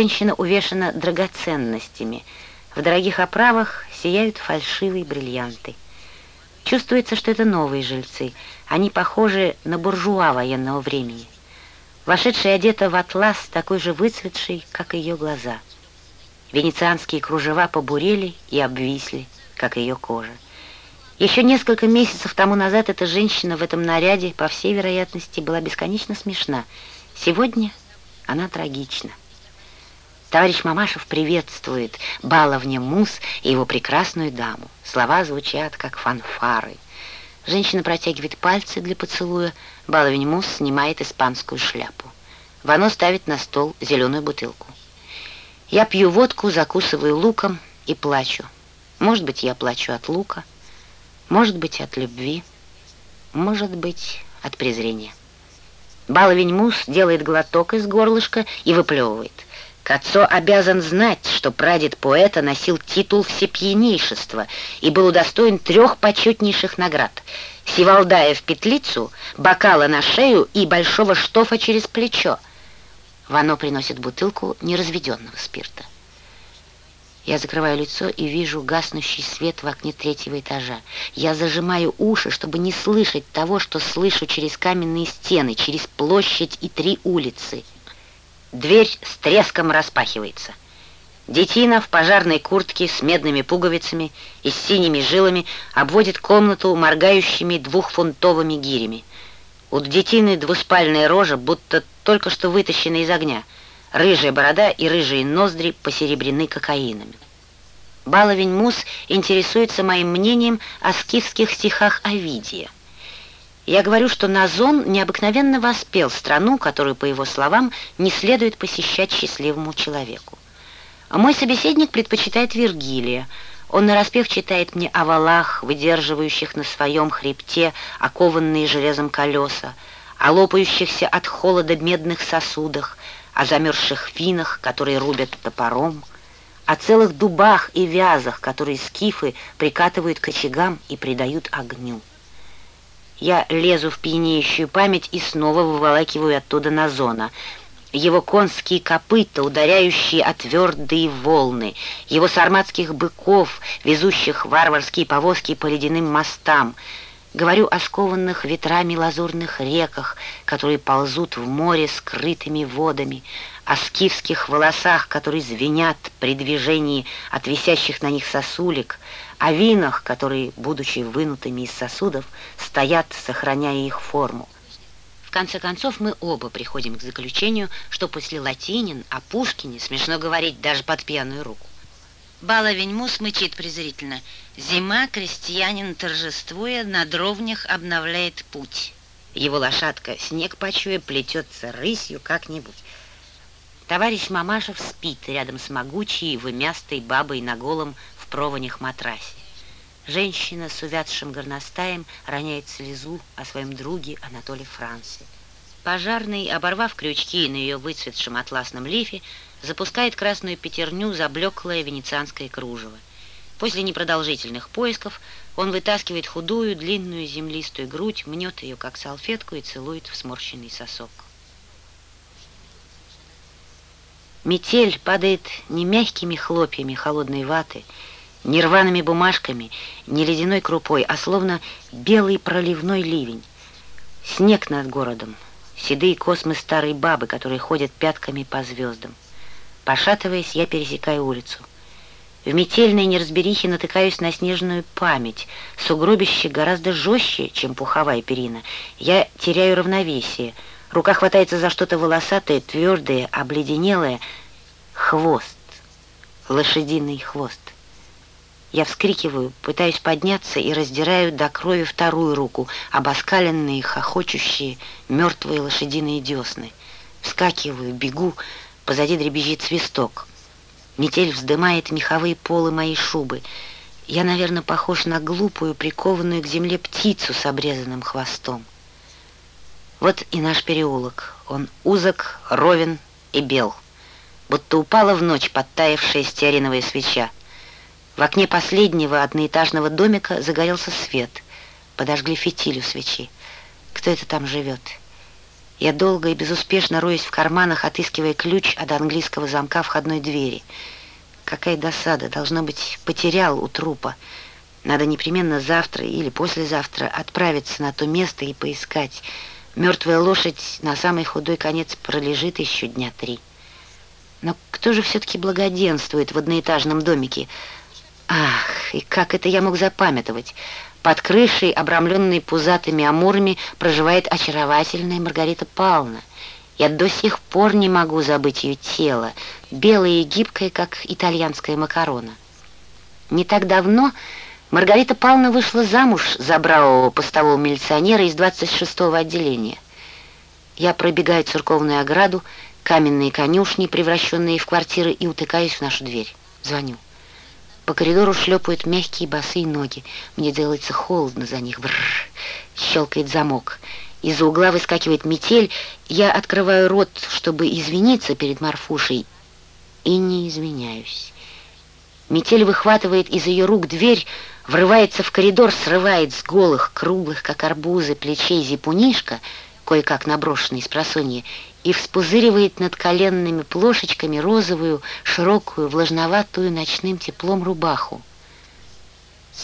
Женщина увешана драгоценностями. В дорогих оправах сияют фальшивые бриллианты. Чувствуется, что это новые жильцы. Они похожи на буржуа военного времени. Вошедшая одета в атлас, такой же выцветший, как ее глаза. Венецианские кружева побурели и обвисли, как ее кожа. Еще несколько месяцев тому назад эта женщина в этом наряде, по всей вероятности, была бесконечно смешна. Сегодня она трагична. Товарищ Мамашев приветствует баловня Мус и его прекрасную даму. Слова звучат, как фанфары. Женщина протягивает пальцы для поцелуя. Баловень Мус снимает испанскую шляпу. Вано ставит на стол зеленую бутылку. Я пью водку, закусываю луком и плачу. Может быть, я плачу от лука. Может быть, от любви, может быть, от презрения. Баловень Мус делает глоток из горлышка и выплевывает. Кацо обязан знать, что прадед поэта носил титул всепьянейшества и был удостоен трех почетнейших наград — Сивалдая в петлицу, бокала на шею и большого штофа через плечо. Вано приносит бутылку неразведенного спирта. Я закрываю лицо и вижу гаснущий свет в окне третьего этажа. Я зажимаю уши, чтобы не слышать того, что слышу через каменные стены, через площадь и три улицы. Дверь с треском распахивается. Детина в пожарной куртке с медными пуговицами и с синими жилами обводит комнату моргающими двухфунтовыми гирями. У детины двуспальная рожа, будто только что вытащена из огня — Рыжая борода и рыжие ноздри посеребрены кокаинами. Баловень Мус интересуется моим мнением о скифских стихах Овидия. Я говорю, что Назон необыкновенно воспел страну, которую, по его словам, не следует посещать счастливому человеку. Мой собеседник предпочитает Вергилия. Он нараспев читает мне о валах, выдерживающих на своем хребте окованные железом колеса, о лопающихся от холода медных сосудах, о замерзших финах, которые рубят топором, о целых дубах и вязах, которые скифы прикатывают к очагам и придают огню. Я лезу в пьянеющую память и снова выволакиваю оттуда Назона. Его конские копыта, ударяющие о твердые волны, его сарматских быков, везущих варварские повозки по ледяным мостам — Говорю о скованных ветрами лазурных реках, которые ползут в море скрытыми водами, о скифских волосах, которые звенят при движении от висящих на них сосулек, о винах, которые, будучи вынутыми из сосудов, стоят, сохраняя их форму. В конце концов, мы оба приходим к заключению, что после Латинин о Пушкине смешно говорить даже под пьяную руку. Баловень Мус мычит презрительно. Зима, крестьянин, торжествуя, на дровнях обновляет путь. Его лошадка, снег почуя, плетется рысью как-нибудь. Товарищ Мамашев спит рядом с могучей, вымястой бабой на голом в прованях матрасе. Женщина с увядшим горностаем роняет слезу о своем друге Анатоле Франце. Пожарный, оборвав крючки на ее выцветшем атласном лифе, запускает красную пятерню заблеклое венецианское кружево. После непродолжительных поисков он вытаскивает худую, длинную, землистую грудь, мнет ее, как салфетку, и целует в сморщенный сосок. Метель падает не мягкими хлопьями холодной ваты, не рваными бумажками, не ледяной крупой, а словно белый проливной ливень. Снег над городом, седые космы старой бабы, которые ходят пятками по звездам. Пошатываясь, я пересекаю улицу. В метельной неразберихе натыкаюсь на снежную память. Сугробище гораздо жестче, чем пуховая перина. Я теряю равновесие. Рука хватается за что-то волосатое, твердое, обледенелое. Хвост. Лошадиный хвост. Я вскрикиваю, пытаюсь подняться и раздираю до крови вторую руку, обоскаленные, хохочущие, мертвые лошадиные десны. Вскакиваю, бегу, Позади дребезжит свисток. Метель вздымает меховые полы моей шубы. Я, наверное, похож на глупую, прикованную к земле птицу с обрезанным хвостом. Вот и наш переулок. Он узок, ровен и бел. Будто упала в ночь подтаявшая стеариновая свеча. В окне последнего одноэтажного домика загорелся свет. Подожгли фитиль у свечи. Кто это там живет? Я долго и безуспешно роюсь в карманах, отыскивая ключ от английского замка входной двери. Какая досада, должно быть, потерял у трупа. Надо непременно завтра или послезавтра отправиться на то место и поискать. Мертвая лошадь на самый худой конец пролежит еще дня три. Но кто же все-таки благоденствует в одноэтажном домике? Ах, и как это я мог запамятовать? Под крышей, обрамленной пузатыми амурами, проживает очаровательная Маргарита Павловна. Я до сих пор не могу забыть ее тело, белое и гибкое, как итальянская макарона. Не так давно Маргарита Павловна вышла замуж за бравого постового милиционера из 26-го отделения. Я пробегаю церковную ограду, каменные конюшни, превращенные в квартиры, и утыкаюсь в нашу дверь. Звоню. По коридору шлепают мягкие босые ноги. Мне делается холодно за них. Бррр. Щелкает замок. Из-за угла выскакивает метель. Я открываю рот, чтобы извиниться перед Марфушей. И не извиняюсь. Метель выхватывает из ее рук дверь, врывается в коридор, срывает с голых, круглых, как арбузы, плечей зипунишка, кое-как наброшенный с просонья, и вспузыривает над коленными плошечками розовую, широкую, влажноватую ночным теплом рубаху.